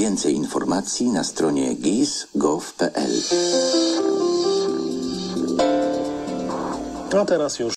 Więcej informacji na stronie gis.gov.pl A no, teraz już